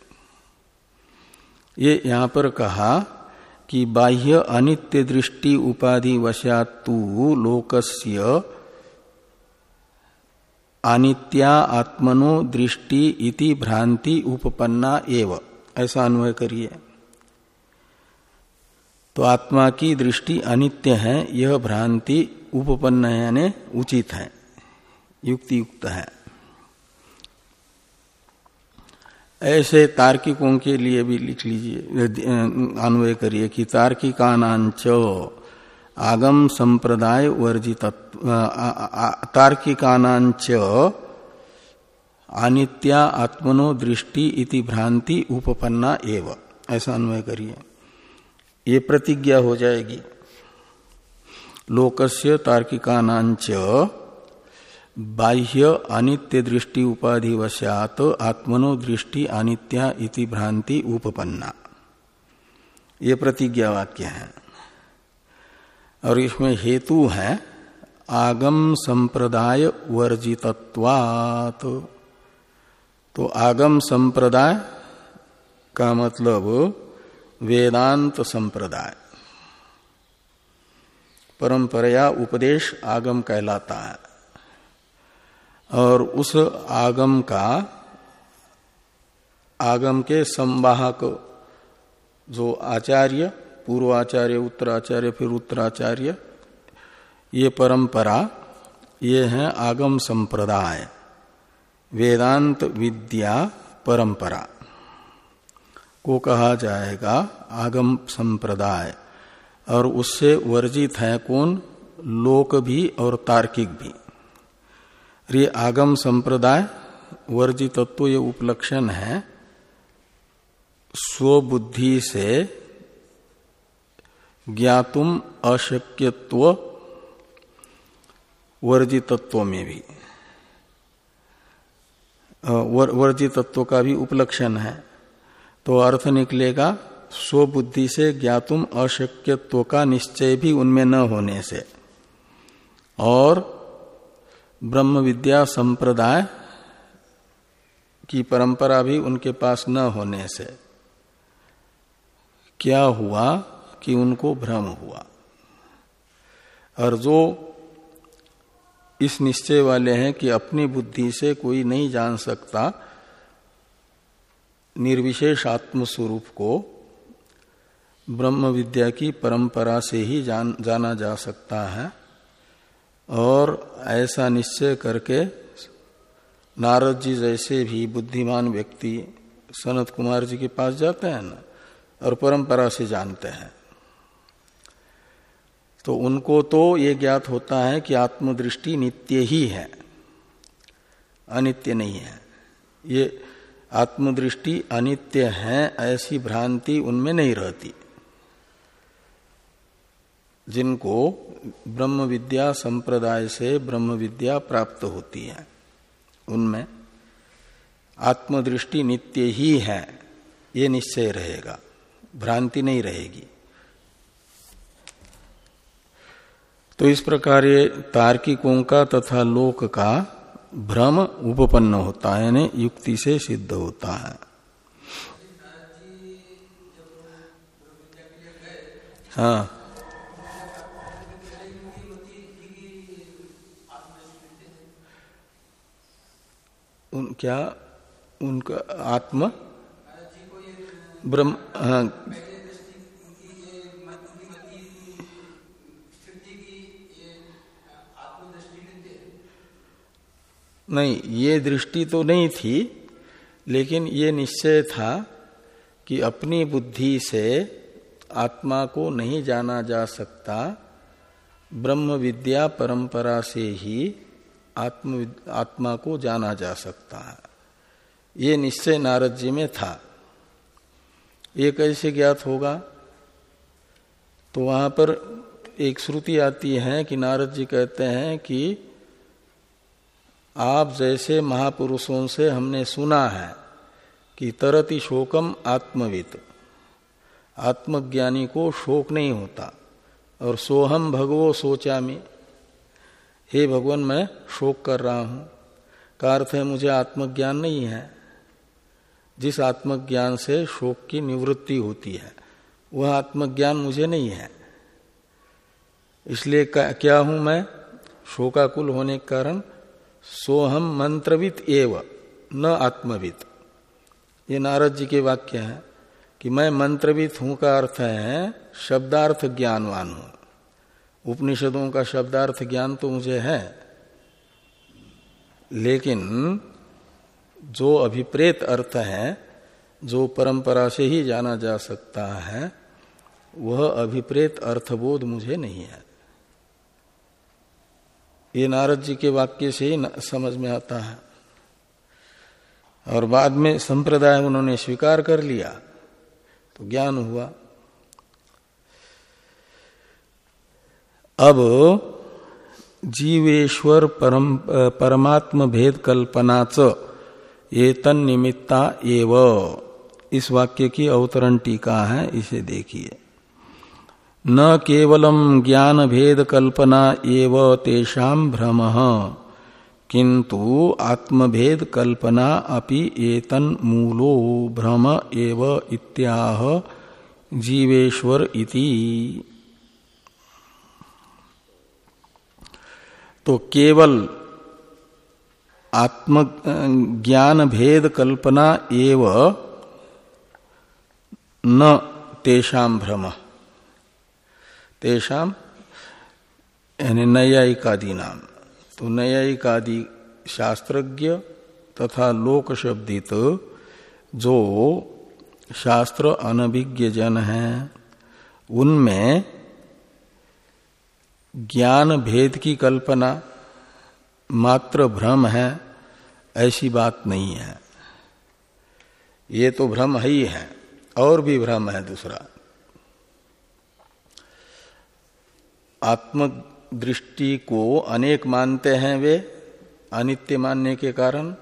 ये यहाँ पर कहा कि बाह्य अनित्य दृष्टि उपाधि वशातु लोकस्य अनित्या आत्मनो दृष्टि इति भ्रांति उपपन्ना एव। ऐसा अन्वय करिए। तो आत्मा की दृष्टि अनित्य है, यह भ्रांति उपपन्न यानी उचित है युक्ति युक्त है। ऐसे तार्किकों के लिए भी लिख लीजिए, अन्वय करिए कि तार्किकानाच आगम संप्रदाय वर्जित तार्किकानाच अनित्या आत्मनो दृष्टि इति भ्रांति उपपन्ना एव। ऐसा अन्वय करिए। ये प्रतिज्ञा हो जाएगी। लोकस्य तार्किकानाच बाह्य अनित्य दृष्टि उपाधि वश्यात आत्मनो दृष्टि अनित्या इति भ्रांति उपपन्ना। ये प्रतिज्ञा वाक्य है। और इसमें हेतु है आगम संप्रदाय वर्जितत्वात्। तो आगम संप्रदाय का मतलब वेदांत संप्रदाय। परंपराया उपदेश आगम कहलाता है। और उस आगम का, आगम के संवाहक जो आचार्य, पूर्वाचार्य, उत्तराचार्य, फिर उत्तराचार्य, ये परंपरा, ये है आगम संप्रदाय। वेदांत विद्या परंपरा। को कहा जाएगा आगम संप्रदाय और उससे वर्जित है कौन? लोक भी और तार्किक भी। ये आगम संप्रदाय वर्जित तत्व ये उपलक्षण है स्वबुद्धि से ज्ञातुम अशक्यत्व वर्जितत्व में भी। वर, वर्जितत्व का भी उपलक्षण है। तो अर्थ निकलेगा स्वबुद्धि से ज्ञातुम अशक्यत्व का निश्चय भी उनमें न होने से। और ब्रह्म विद्या संप्रदाय की परंपरा भी उनके पास न होने से। क्या हुआ कि उनको भ्रम हुआ? और जो इस निश्चय वाले हैं कि अपनी बुद्धि से कोई नहीं जान सकता निर्विशेष आत्म स्वरूप को ब्रह्म विद्या की परंपरा से ही जान, जाना जा सकता है और ऐसा निश्चय करके नारद जी जैसे भी बुद्धिमान व्यक्ति सनत कुमार जी के पास जाते हैं ना, और परंपरा से जानते हैं। तो उनको तो ये ज्ञात होता है कि आत्मदृष्टि नित्य ही है, अनित्य नहीं है। ये आत्मदृष्टि अनित्य है, ऐसी भ्रांति उनमें नहीं रहती। जिनको ब्रह्म विद्या संप्रदाय से ब्रह्म विद्या प्राप्त होती है, उनमें आत्मदृष्टि नित्य ही है, ये निश्चय रहेगा, भ्रांति नहीं रहेगी। तो इस प्रकार ये तार्किकों का तथा लोक का भ्रम उपपन्न होता है, यानी युक्ति से सिद्ध होता है। हाँ। उन, क्या? उनका आत्मा? ब्रह्म हाँ। नहीं, ये दृष्टि तो नहीं थी, लेकिन ये निश्चय था कि अपनी बुद्धि से आत्मा को नहीं जाना जा सकता। ब्रह्म विद्या परंपरा से ही आत्म, आत्मा को जाना जा सकता है। ये निश्चय नारद जी में था। ये कैसे ज्ञात होगा? तो वहाँ पर एक श्रुति आती है कि नारद जी कहते हैं कि आप जैसे महापुरुषों से हमने सुना है कि तरति शोकम आत्मवित। आत्मज्ञानी को शोक नहीं होता, और सोहम भगवो सोचा में हे भगवान, मैं शोक कर रहा हूँ। का अर्थ है, मुझे आत्मज्ञान नहीं है। जिस आत्मज्ञान से शोक की निवृत्ति होती है, वह आत्मज्ञान मुझे नहीं है। इसलिए क्या हूँ मैं? शोकाकुल होने के कारण सोहम मंत्रवित एव, न आत्मवित। ये नारद जी के वाक्य हैं कि मैं मंत्रवित हूँ का अर्थ है शब्दार्थ ज्ञानवान हूँ। उपनिषदों का शब्दार्थ ज्ञान तो मुझे है, लेकिन जो अभिप्रेत अर्थ है, जो परंपरा से ही जाना जा सकता है, वह अभिप्रेत अर्थबोध मुझे नहीं है। ये नारद जी के वाक्य से ही समझ में आता है। और बाद में संप्रदाय उन्होंने स्वीकार कर लिया तो ज्ञान हुआ। अब जीवेश्वर परम, परमात्म भेद कल्पनाच ये तन निमित्ता एव। इस वाक्य की अवतरण टीका है, इसे देखिए। न केवलम ज्ञान भेद कल्पना एव तेषाम भ्रम किंतु आत्मभेद कल्पना अपि एतन मूलो भ्रम एव इत्याह जीवेश्वर इति। तो केवल आत्म ज्ञान भेद कल्पना एव न तेषाम भ्रम। तेषाम यानी नैयायिकादि नाम तो न्यायिक आदि शास्त्रज्ञ तथा लोक शब्दित जो शास्त्र अनभिज्ञ जन हैं, उनमें ज्ञान भेद की कल्पना मात्र भ्रम है, ऐसी बात नहीं है। ये तो भ्रम ही है, और भी भ्रम है दूसरा। आत्म दृष्टि को अनेक मानते हैं वे, अनित्य मानने के कारण,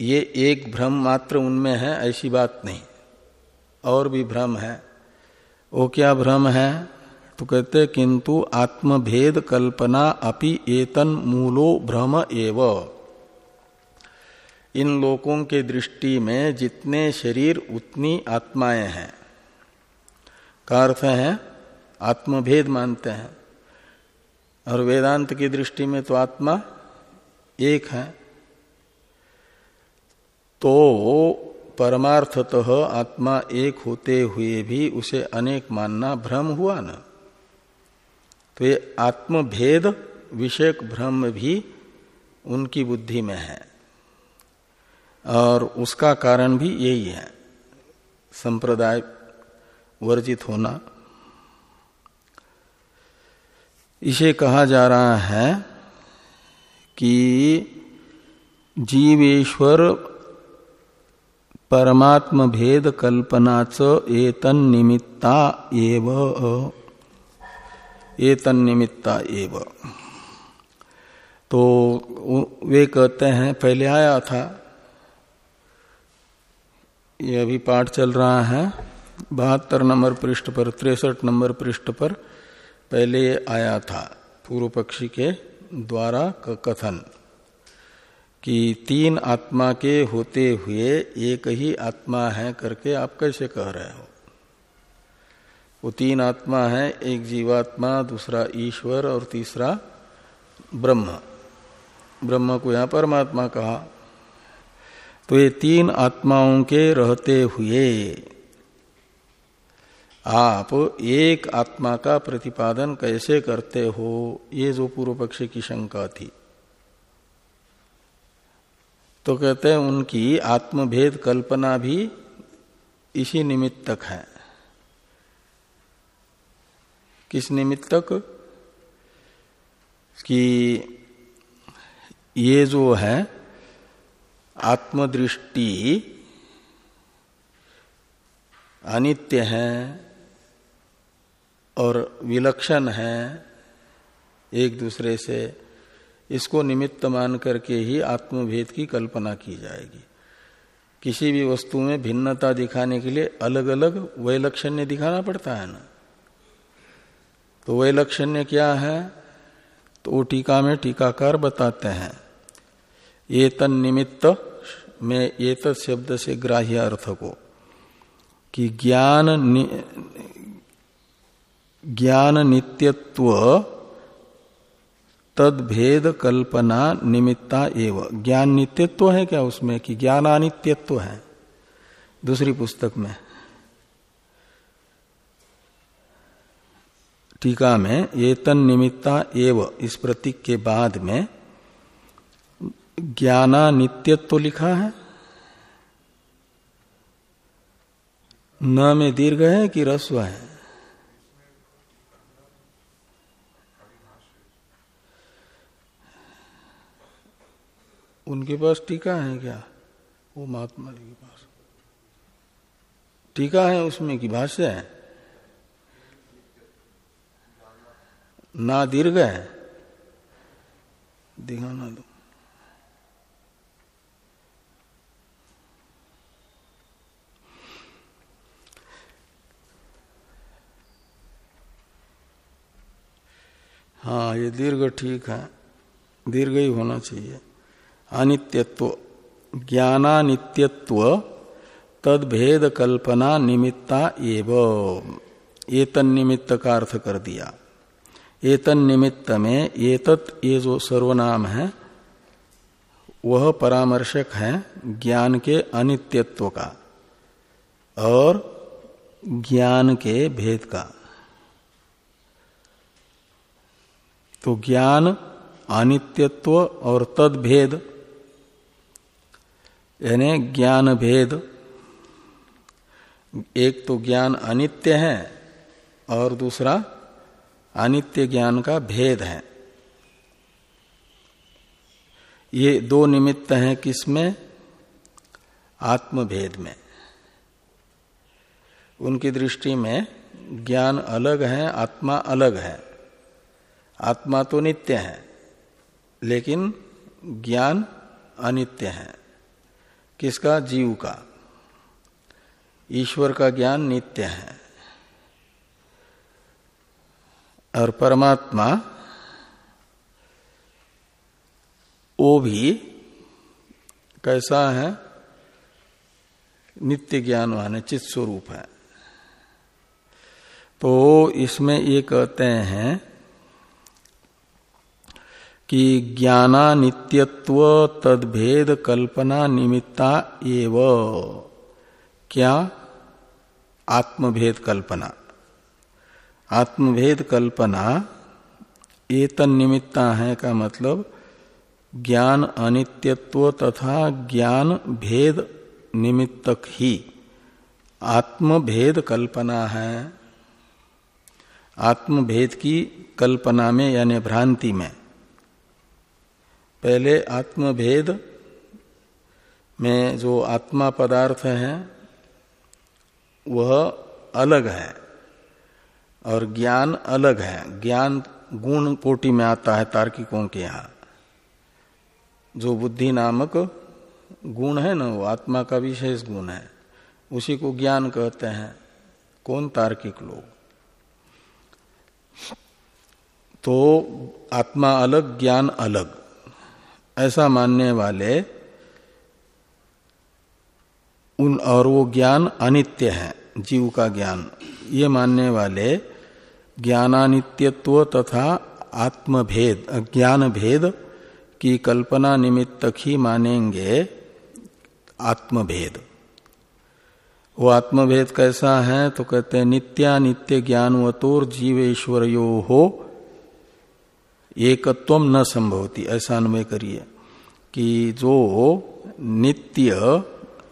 ये एक भ्रम मात्र उनमें है, ऐसी बात नहीं। और भी भ्रम है। वो क्या भ्रम है? तो कहते किंतु आत्मभेद कल्पना अपि एतन मूलो भ्रम एव। इन लोगों के दृष्टि में जितने शरीर, उतनी आत्माएँ हैं। का अर्थ है आत्मभेद मानते हैं। और वेदांत की दृष्टि में तो आत्मा एक है। तो परमार्थतः आत्मा एक होते हुए भी उसे अनेक मानना भ्रम हुआ ना। तो ये आत्मभेद विषयक भ्रम भी उनकी बुद्धि में है। और उसका कारण भी यही है। संप्रदाय वर्जित होना। इसे कहा जा रहा है कि जीवेश्वर परमात्म भेद कल्पनाच एतन निमित्ता एव। एतन निमित्ता एव। तो वे कहते हैं, पहले आया था। ये अभी पाठ चल रहा है। बहत्तर नंबर पृष्ठ पर, तिरसठ नंबर पृष्ठ पर। पहले आया था पूर्व पक्षी के द्वारा कथन कि तीन आत्मा के होते हुए एक ही आत्मा है करके आप कैसे कह रहे हो? वो तीन आत्मा है, एक जीवात्मा, दूसरा ईश्वर और तीसरा ब्रह्म। ब्रह्म को यहाँ परमात्मा कहा। तो ये तीन आत्माओं के रहते हुए आप एक आत्मा का प्रतिपादन कैसे करते हो? ये जो पूर्व पक्ष की शंका थी। तो कहते हैं उनकी आत्मभेद कल्पना भी इसी निमित्त तक है। किस निमित्त निमित्तक? कि ये जो है, आत्मदृष्टि अनित्य है और विलक्षण है एक दूसरे से, इसको निमित्त मान करके ही आत्मभेद की कल्पना की जाएगी। किसी भी वस्तु में भिन्नता दिखाने के लिए अलग अलग वैलक्षण्य दिखाना पड़ता है ना। तो वैलक्षण्य क्या है? तो वो टीका में टीकाकार बताते हैं, ये तन निमित्त में ये शब्द से ग्राह्य अर्थ को, कि ज्ञान ज्ञान नित्यत्व तद भेद कल्पना निमित्ता एव। ज्ञान नित्यत्व है क्या उसमें कि ज्ञान अनित्यत्व है? दूसरी पुस्तक में। टीका में ये तन निमित्ता एव, इस प्रतीक के बाद में ज्ञाना नित्यत्व लिखा है। न में दीर्घ है कि रस्व है? उनके पास टीका है क्या? वो महात्मा जी के पास। टीका है उसमें कि भाष्य है? ना दीर्घ है। दिखाना दो। हाँ ये दीर्घ ठीक है। दीर्घ ही होना चाहिए। अनित्यत्व, ज्ञानानित्यत्व तद भेद कल्पना निमित्ता एव एतन निमित्त का अर्थ कर दिया। एतन निमित्त में एतत ये जो सर्वनाम है, वह परामर्शक है ज्ञान के अनित्यत्व का और ज्ञान के भेद का। तो ज्ञान, अनित्यत्व और तद भेद यानी ज्ञान भेद। एक तो ज्ञान अनित्य है और दूसरा अनित्य ज्ञान का भेद है। ये दो निमित्त हैं किसमें? आत्मभेद में। उनकी दृष्टि में ज्ञान अलग है, आत्मा अलग है। आत्मा तो नित्य है, लेकिन ज्ञान अनित्य है। किसका? जीव का। ईश्वर का ज्ञान नित्य है। और परमात्मा, वो भी कैसा है? नित्य ज्ञान वाले चित स्वरूप है। तो इसमें ये कहते हैं कि ज्ञानानित्यत्व तदभेद कल्पना निमित्ता एव। क्या? आत्मभेद कल्पना आत्मभेद कल्पना एतन निमित्ता है का मतलब ज्ञान अनित्यत्व तथा ज्ञान भेद निमित्तक ही आत्मभेद कल्पना है। आत्मभेद की कल्पना में यानी भ्रांति में पहले आत्मभेद में जो आत्मा पदार्थ है, वह अलग है और ज्ञान अलग है। ज्ञान गुण कोटि में आता है तार्किकों के यहाँ। जो बुद्धि नामक गुण है ना, वो आत्मा का विशेष गुण है। उसी को ज्ञान कहते हैं। कौन तार्किक लोग? तो आत्मा अलग, ज्ञान अलग। ऐसा मानने वाले उन और वो ज्ञान अनित्य है, जीव का ज्ञान। ये मानने वाले ज्ञानानित्यत्व तथा आत्मभेद ज्ञान भेद की कल्पना निमित्तक ही मानेंगे आत्मभेद। वो आत्मभेद कैसा है? तो कहते हैं, नित्यानित्य ज्ञानवतोर जीवेश्वर हो एकत्व न संभवती। ऐसा अन्वय करिए। कि जो नित्य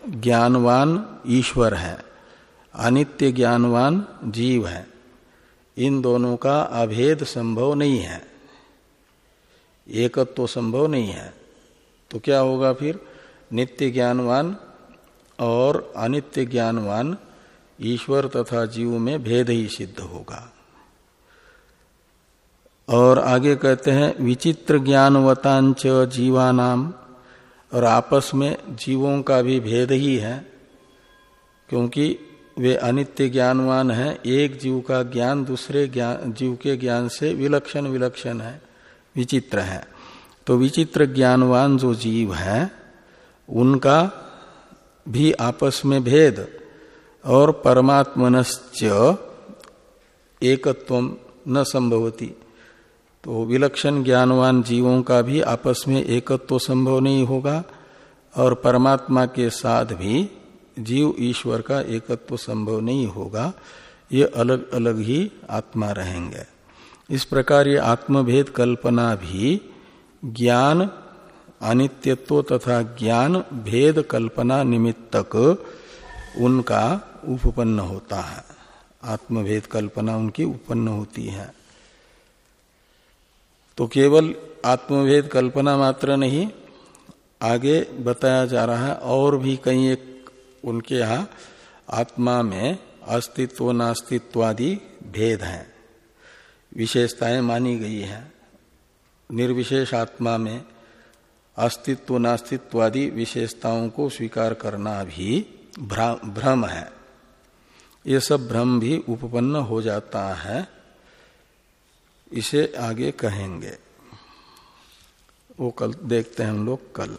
ज्ञानवान ईश्वर है, अनित्य ज्ञानवान जीव है, इन दोनों का अभेद संभव नहीं है। एकत्व तो संभव नहीं है। तो क्या होगा फिर? नित्य ज्ञानवान और अनित्य ज्ञानवान ईश्वर तथा जीव में भेद ही सिद्ध होगा। और आगे कहते हैं, विचित्र ज्ञानवतांच जीवानाम। और आपस में जीवों का भी भेद ही है, क्योंकि वे अनित्य ज्ञानवान हैं। एक जीव का ज्ञान दूसरे ज्ञान, जीव के ज्ञान से विलक्षण विलक्षण है, विचित्र है। तो विचित्र ज्ञानवान जो जीव है, उनका भी आपस में भेद और परमात्मनश्च एकत्व न संभवती। तो विलक्षण ज्ञानवान जीवों का भी आपस में एकत्व तो संभव नहीं होगा और परमात्मा के साथ भी जीव ईश्वर का एकत्व तो संभव नहीं होगा। ये अलग अलग ही आत्मा रहेंगे। इस प्रकार ये आत्मभेद कल्पना भी ज्ञान, अनित्यत्व तथा ज्ञान भेद कल्पना निमित्तक उनका उपपन्न होता है। आत्मभेद कल्पना उनकी उपन्न होती है। तो केवल आत्मभेद कल्पना मात्र नहीं, आगे बताया जा रहा है, और भी कई एक उनके यहाँ आत्मा में अस्तित्व, नास्तित्वादि भेद हैं। विशेषताएँ मानी गई हैं। निर्विशेष आत्मा में अस्तित्व, नास्तित्वादि विशेषताओं को स्वीकार करना भी भ्रम है। ये सब भ्रम भी उपपन्न हो जाता है। इसे आगे कहेंगे। वो कल देखते हैं हम लोग कल।